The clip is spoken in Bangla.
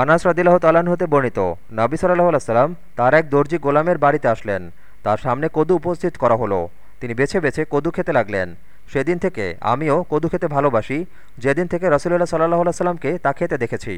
আনাস রদিল্লাহ তালান হতে বর্ণিত, নাবি সাল্লাহ আলাইসাল্লাম তার এক দর্জি গোলামের বাড়িতে আসলেন। তার সামনে কদু উপস্থিত করা হলো। তিনি বেছে বেছে কদু খেতে লাগলেন। সেদিন থেকে আমিও কদু খেতে ভালোবাসি। যেদিন থেকে রসুল্লাহ সাল্লাহ সাল্লামকে তা খেতে দেখেছি।